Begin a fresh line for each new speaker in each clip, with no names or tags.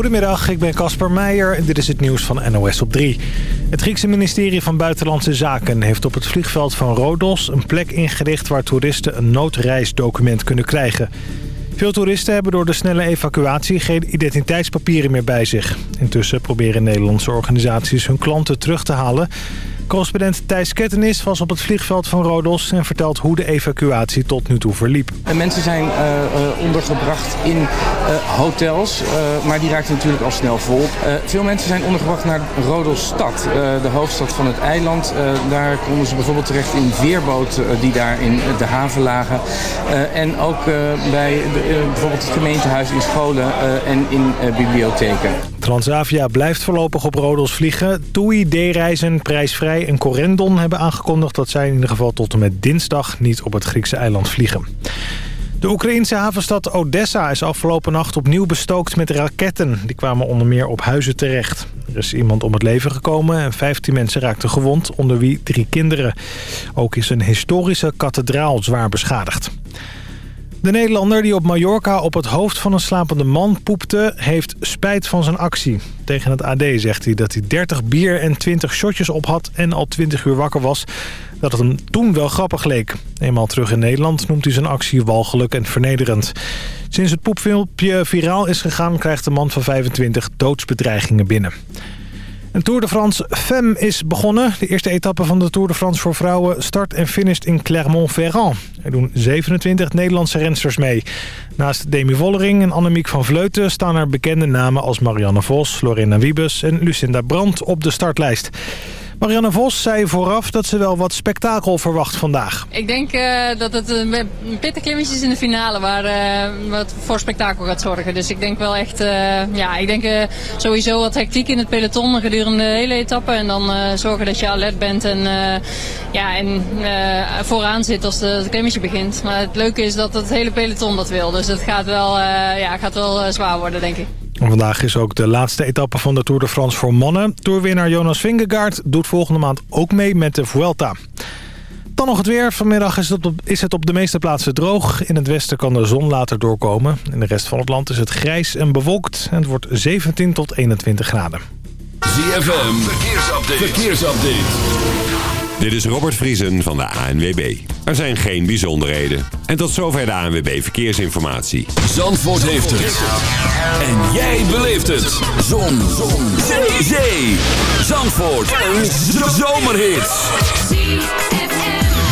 Goedemiddag, ik ben Casper Meijer en dit is het nieuws van NOS op 3. Het Griekse ministerie van Buitenlandse Zaken heeft op het vliegveld van Rodos... een plek ingericht waar toeristen een noodreisdocument kunnen krijgen. Veel toeristen hebben door de snelle evacuatie geen identiteitspapieren meer bij zich. Intussen proberen Nederlandse organisaties hun klanten terug te halen... Correspondent Thijs Kettenis was op het vliegveld van Rodos... en vertelt hoe de evacuatie tot nu toe verliep.
Mensen zijn uh, ondergebracht in uh, hotels, maar die raakten natuurlijk al snel vol. veel mensen zijn ondergebracht naar Rodos stad, de hoofdstad van het eiland. daar konden ze bijvoorbeeld terecht in veerboten die daar in de haven lagen. en ook bij de, bijvoorbeeld het gemeentehuis in scholen en in bibliotheken.
Transavia blijft voorlopig op Rodos vliegen. TUI, D-reizen, prijsvrij en Corendon hebben aangekondigd... dat zij in ieder geval tot en met dinsdag niet op het Griekse eiland vliegen. De Oekraïense havenstad Odessa is afgelopen nacht opnieuw bestookt met raketten. Die kwamen onder meer op huizen terecht. Er is iemand om het leven gekomen en 15 mensen raakten gewond, onder wie drie kinderen. Ook is een historische kathedraal zwaar beschadigd. De Nederlander die op Mallorca op het hoofd van een slapende man poepte... heeft spijt van zijn actie. Tegen het AD zegt hij dat hij 30 bier en 20 shotjes op had... en al 20 uur wakker was. Dat het hem toen wel grappig leek. Eenmaal terug in Nederland noemt hij zijn actie walgelijk en vernederend. Sinds het poepfilmpje viraal is gegaan... krijgt de man van 25 doodsbedreigingen binnen. Een Tour de France Femme is begonnen. De eerste etappe van de Tour de France voor vrouwen start en finisht in Clermont-Ferrand. Er doen 27 Nederlandse rensters mee. Naast Demi Vollering en Annemiek van Vleuten staan er bekende namen als Marianne Vos, Lorena Wiebes en Lucinda Brandt op de startlijst. Marianne Vos zei vooraf dat ze wel wat spektakel verwacht vandaag.
Ik denk uh, dat het een pittige klimmetjes in de finale waar uh, wat voor spektakel gaat zorgen. Dus ik denk wel echt, uh, ja, ik denk sowieso wat hectiek in het peloton gedurende de hele etappe. En dan zorgen dat je alert bent en, ja, en vooraan zit als het klimmetje begint. Maar het leuke is dat het hele peloton dat wil. Dus het gaat wel, ja, gaat wel zwaar worden, denk ik.
Vandaag is ook de laatste etappe van de Tour de France voor mannen. Tourwinnaar Jonas Vingegaard doet volgende maand ook mee met de Vuelta. Dan nog het weer. Vanmiddag is het, op, is het op de meeste plaatsen droog. In het westen kan de zon later doorkomen. In de rest van het land is het grijs en bewolkt. En het wordt 17 tot 21 graden.
ZFM, verkeersupdate. verkeersupdate. Dit is Robert Vriesen van de ANWB. Er zijn geen bijzonderheden. En tot zover de ANWB Verkeersinformatie.
Zandvoort heeft het. En jij beleeft het. Zon. Zon. Zee. Zee. Zandvoort. Een zomerhit.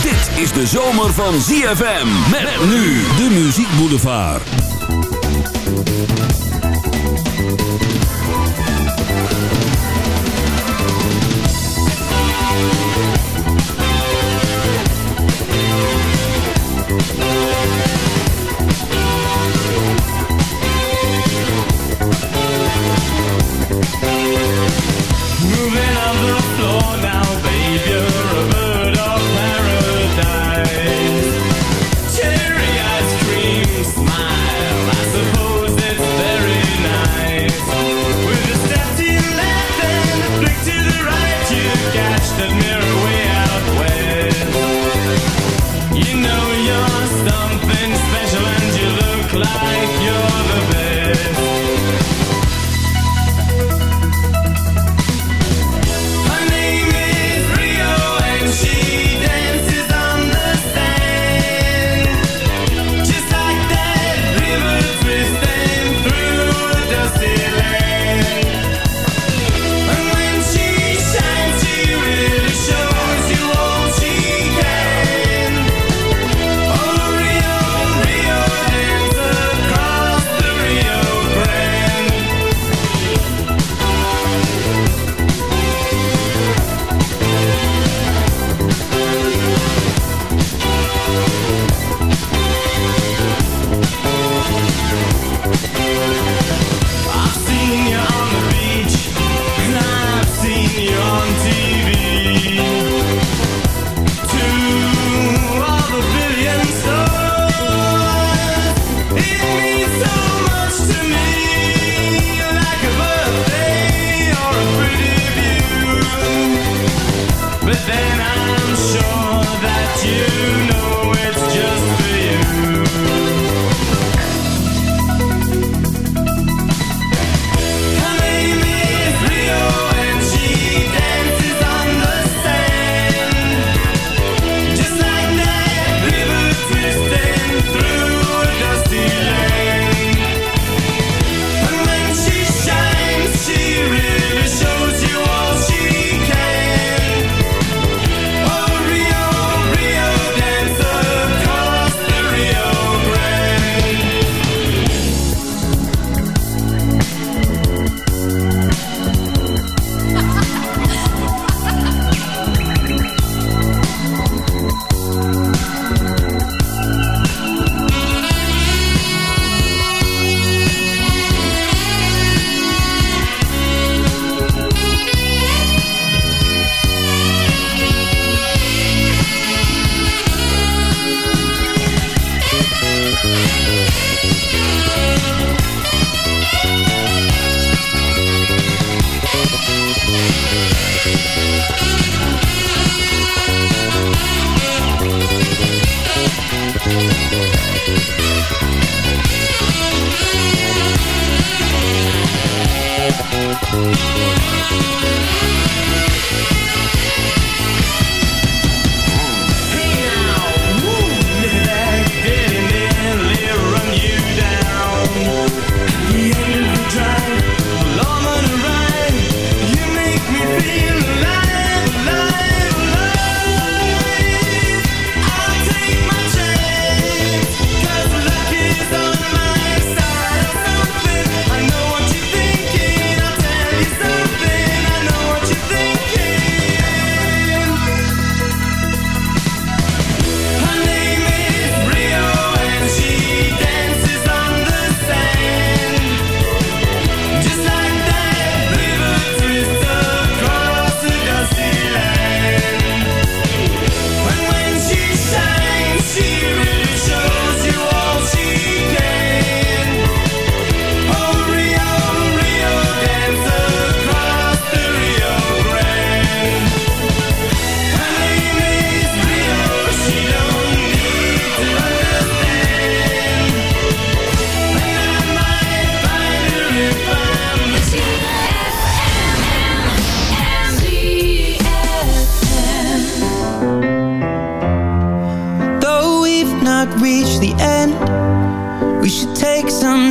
Dit is de zomer van ZFM. Met nu de Muziek Boulevard.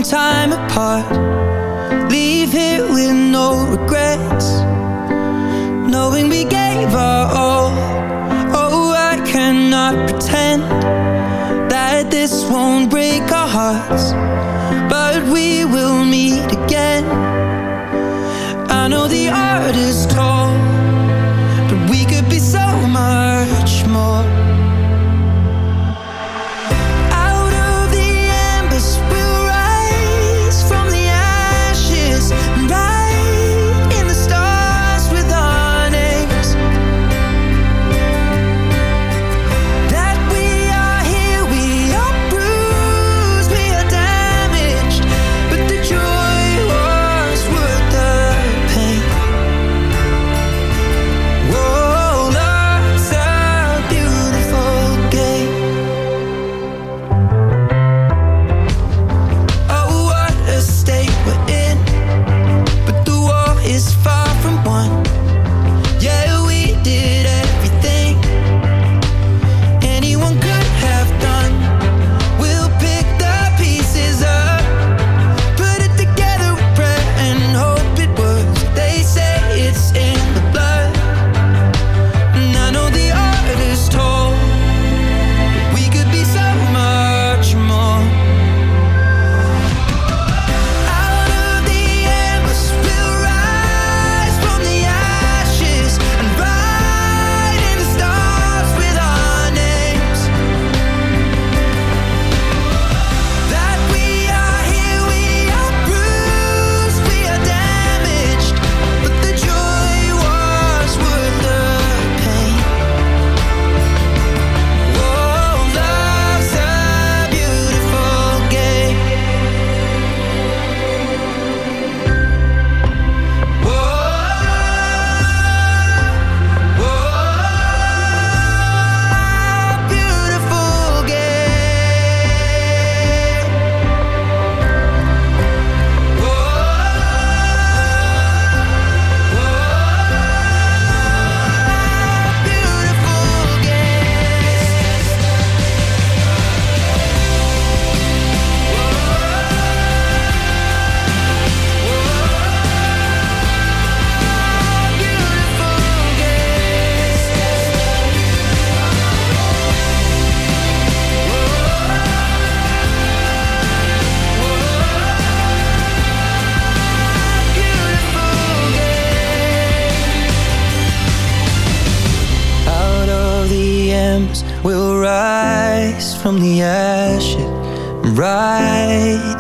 time apart. Leave here with
no regrets. Knowing we gave our all. Oh, I cannot pretend That this won't break our hearts.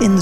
in the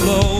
below.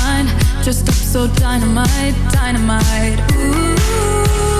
Just Dressed up so dynamite, dynamite. Ooh.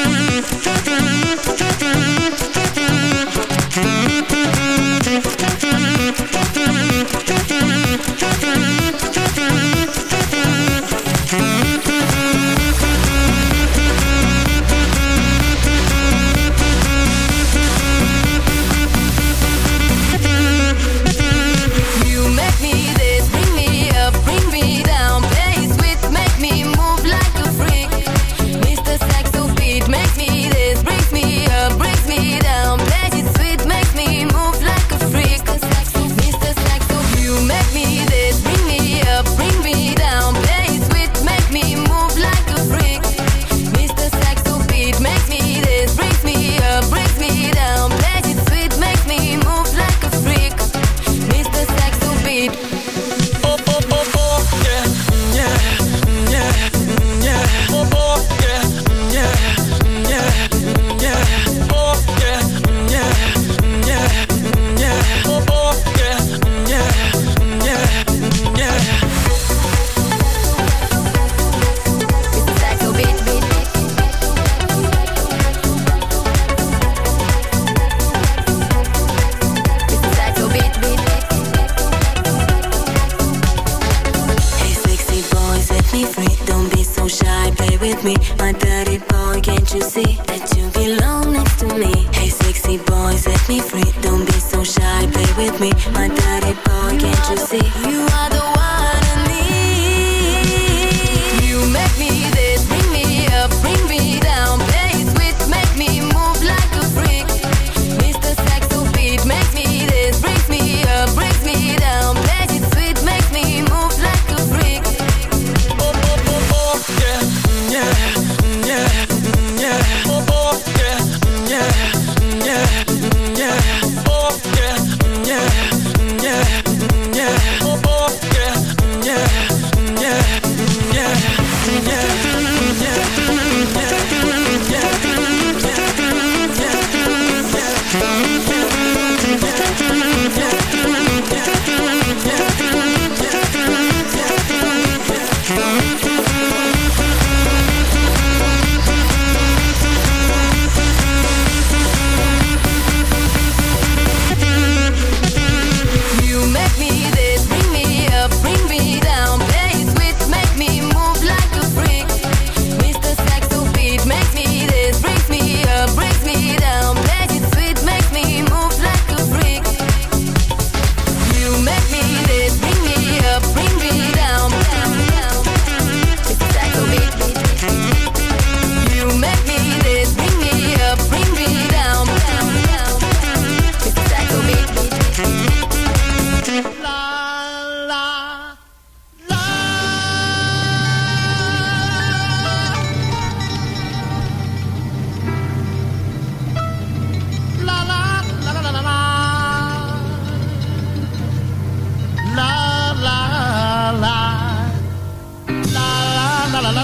can't you
see that you belong next to me? Hey, sexy boy, set me free. Don't be so shy, play with me. My daddy boy, can't you see?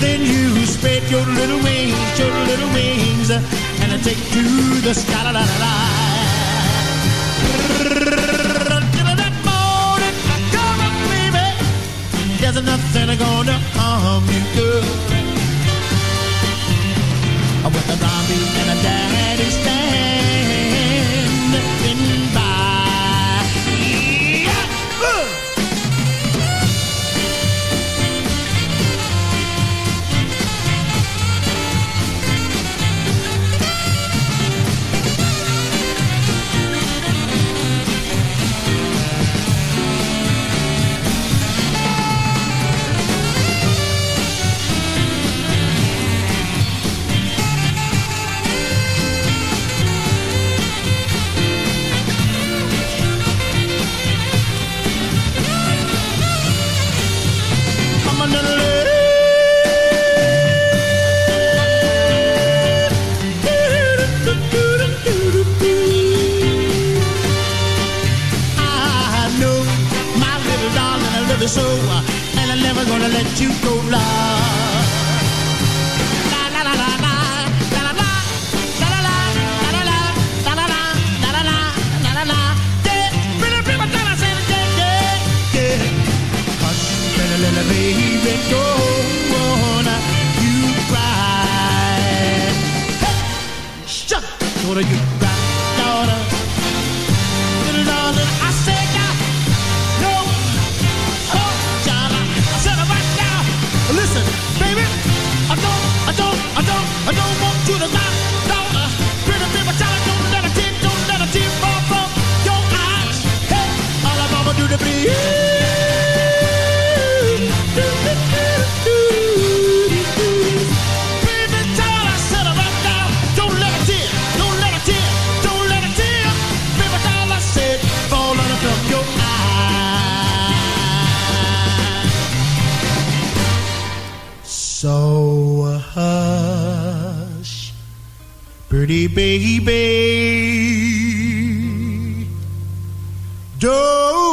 Then you spread your little wings,
your
little wings, and I
take to the sky. La, la, la, la. Until that morning come on, baby. There's nothing gonna harm you, girl. With a zombie and a daddy's stand.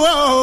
whoa.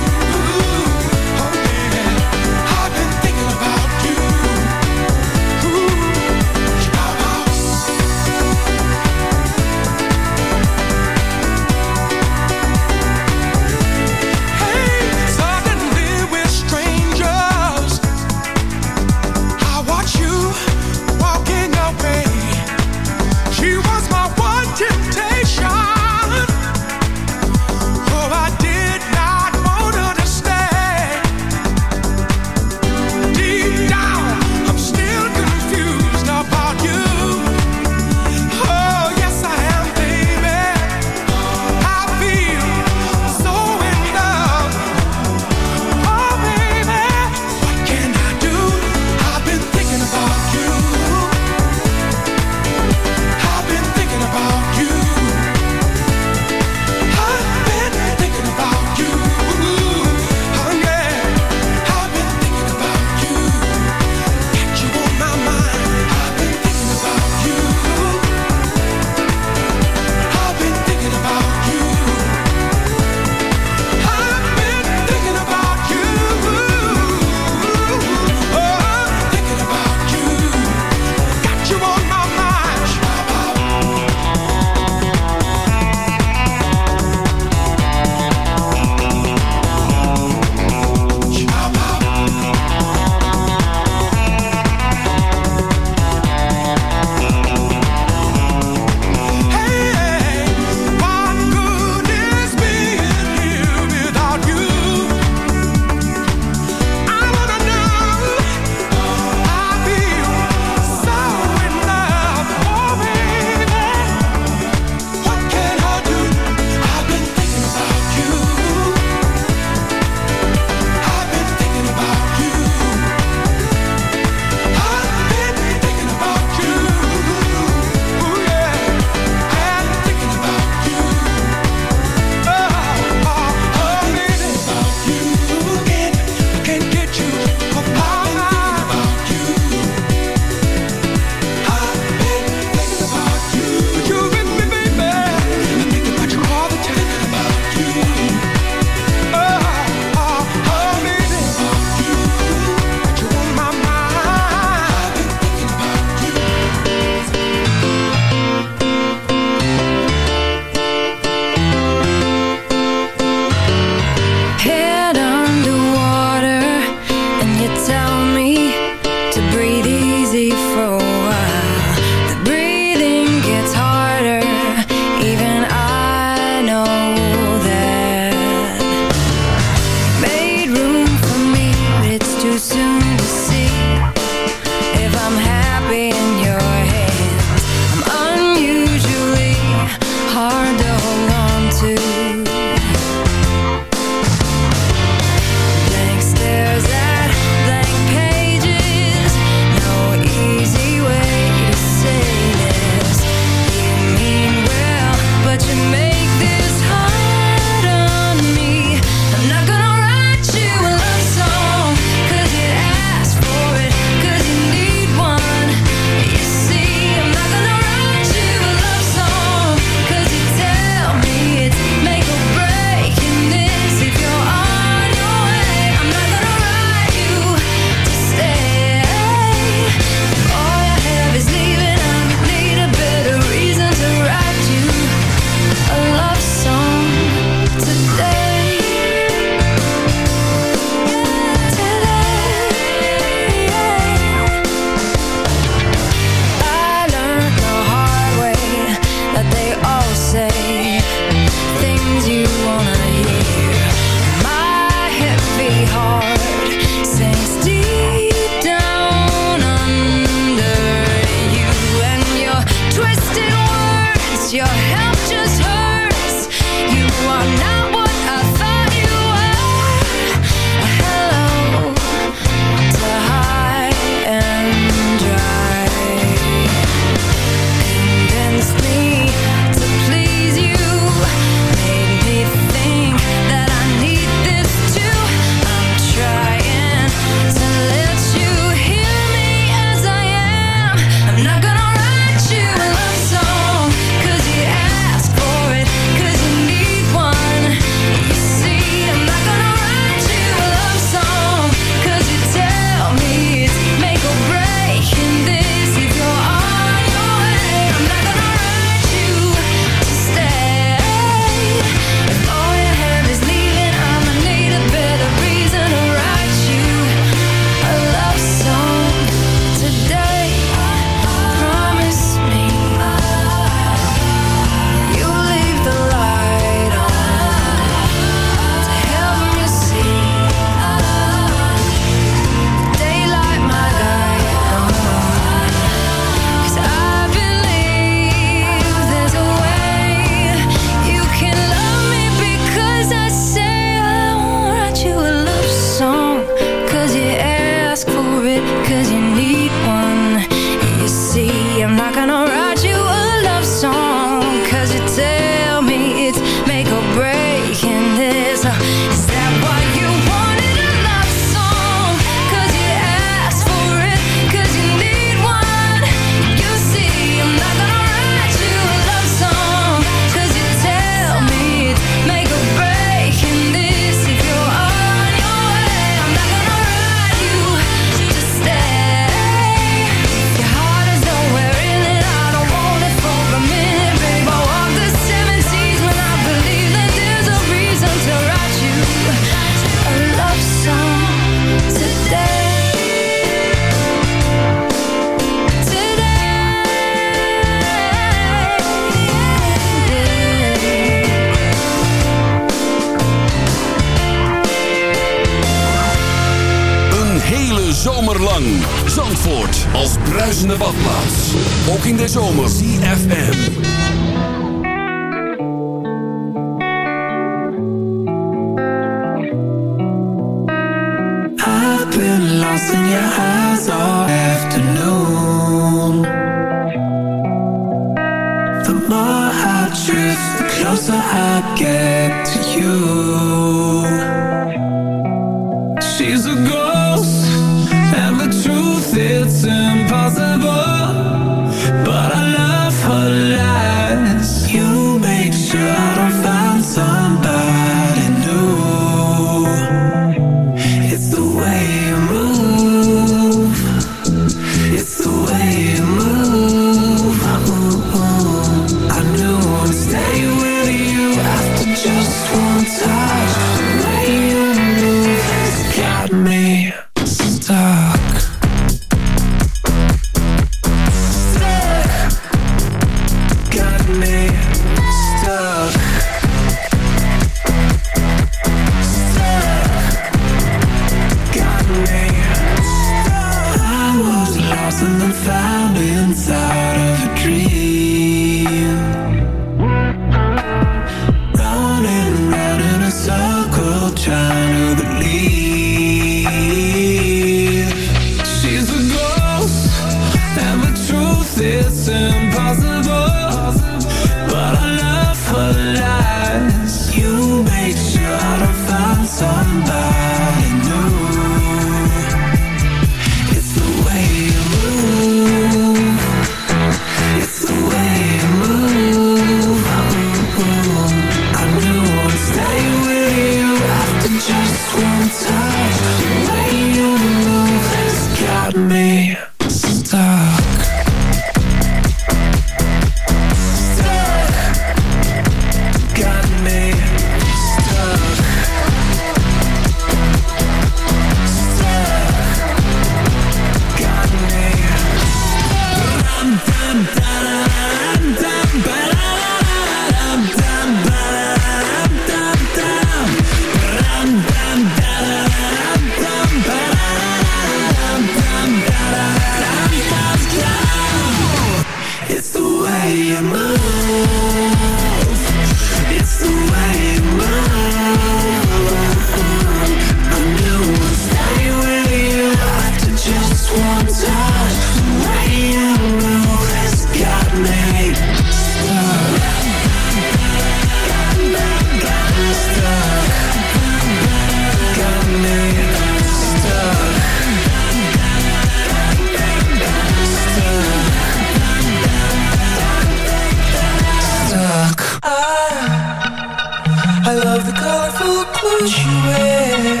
of the colorful clothes she wears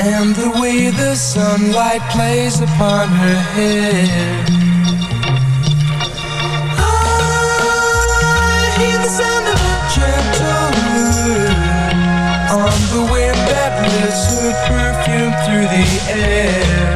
And the way the sunlight plays upon her hair. I hear the sound of a gentle mood On the wind that lifts her
perfume through the air.